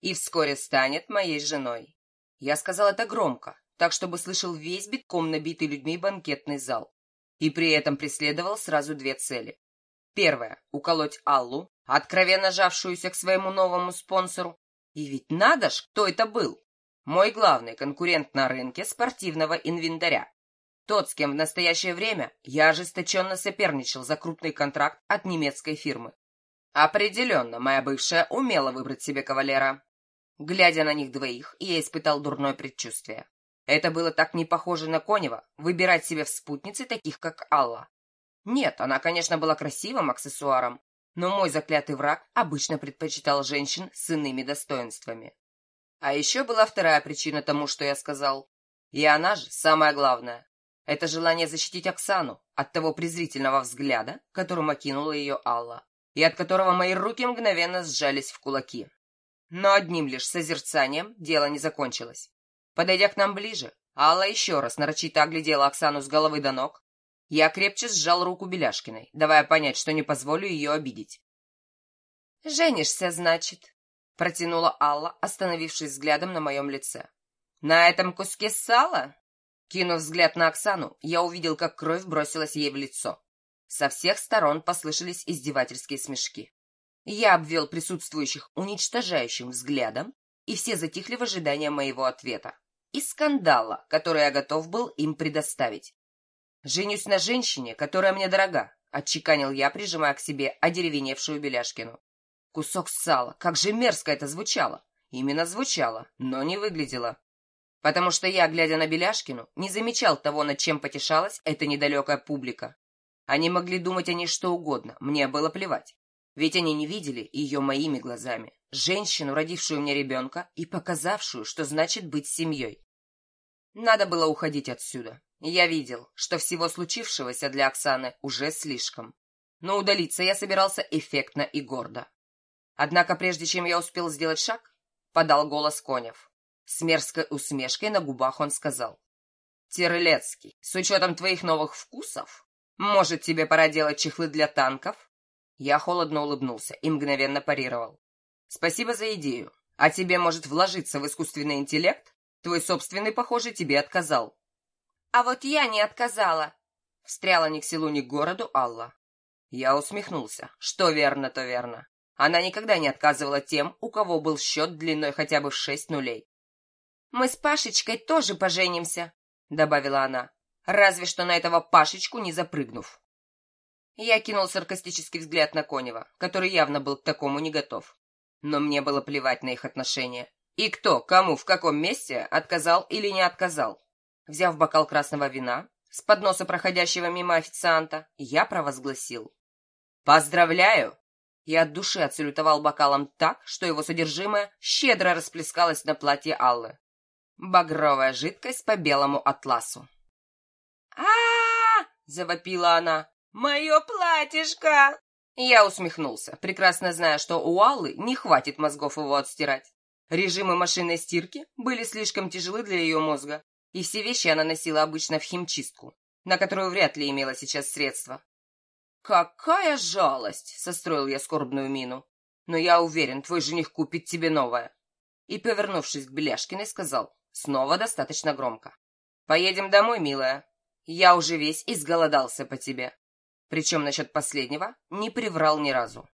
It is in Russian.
и вскоре станет моей женой. Я сказал это громко, так чтобы слышал весь битком набитый людьми банкетный зал. И при этом преследовал сразу две цели. Первая — уколоть Аллу, откровенно жавшуюся к своему новому спонсору. И ведь надо ж, кто это был? Мой главный конкурент на рынке спортивного инвентаря. Тот, с кем в настоящее время я ожесточенно соперничал за крупный контракт от немецкой фирмы. Определенно, моя бывшая умела выбрать себе кавалера. Глядя на них двоих, я испытал дурное предчувствие. Это было так не похоже на Конева, выбирать себе в спутнице таких, как Алла. Нет, она, конечно, была красивым аксессуаром, но мой заклятый враг обычно предпочитал женщин с иными достоинствами. А еще была вторая причина тому, что я сказал. И она же самое главное. Это желание защитить Оксану от того презрительного взгляда, которым окинула ее Алла, и от которого мои руки мгновенно сжались в кулаки. Но одним лишь созерцанием дело не закончилось. Подойдя к нам ближе, Алла еще раз нарочито оглядела Оксану с головы до ног. Я крепче сжал руку Беляшкиной, давая понять, что не позволю ее обидеть. «Женишься, значит?» — протянула Алла, остановившись взглядом на моем лице. «На этом куске сала?» Кинув взгляд на Оксану, я увидел, как кровь бросилась ей в лицо. Со всех сторон послышались издевательские смешки. Я обвел присутствующих уничтожающим взглядом, и все затихли в ожидании моего ответа и скандала, который я готов был им предоставить. «Женюсь на женщине, которая мне дорога», — отчеканил я, прижимая к себе одеревеневшую Беляшкину. Кусок сала, как же мерзко это звучало. Именно звучало, но не выглядело потому что я, глядя на Беляшкину, не замечал того, над чем потешалась эта недалекая публика. Они могли думать о ней что угодно, мне было плевать. Ведь они не видели ее моими глазами, женщину, родившую мне ребенка и показавшую, что значит быть семьей. Надо было уходить отсюда. Я видел, что всего случившегося для Оксаны уже слишком. Но удалиться я собирался эффектно и гордо. Однако прежде чем я успел сделать шаг, подал голос Конев. С мерзкой усмешкой на губах он сказал. «Терлецкий, с учетом твоих новых вкусов, может, тебе пора делать чехлы для танков?» Я холодно улыбнулся и мгновенно парировал. «Спасибо за идею. А тебе может вложиться в искусственный интеллект? Твой собственный, похоже, тебе отказал». «А вот я не отказала!» Встряла ни к селу, ни к городу Алла. Я усмехнулся. Что верно, то верно. Она никогда не отказывала тем, у кого был счет длиной хотя бы в шесть нулей. Мы с Пашечкой тоже поженимся, добавила она, разве что на этого Пашечку не запрыгнув. Я кинул саркастический взгляд на Конева, который явно был к такому не готов. Но мне было плевать на их отношения. И кто, кому, в каком месте отказал или не отказал. Взяв бокал красного вина с подноса проходящего мимо официанта, я провозгласил. «Поздравляю!» И от души отсалютовал бокалом так, что его содержимое щедро расплескалось на платье Аллы. Багровая жидкость по белому атласу. а, завопила она. «Мое платьишко!» Я усмехнулся, прекрасно зная, что у Аллы не хватит мозгов его отстирать. Режимы машинной стирки были слишком тяжелы для ее мозга, и все вещи она носила обычно в химчистку, на которую вряд ли имела сейчас средства. «Какая жалость!» — состроил я скорбную мину. «Но я уверен, твой жених купит тебе новое». И, повернувшись к Беляшкиной, сказал, Снова достаточно громко. «Поедем домой, милая. Я уже весь изголодался по тебе». Причем насчет последнего не приврал ни разу.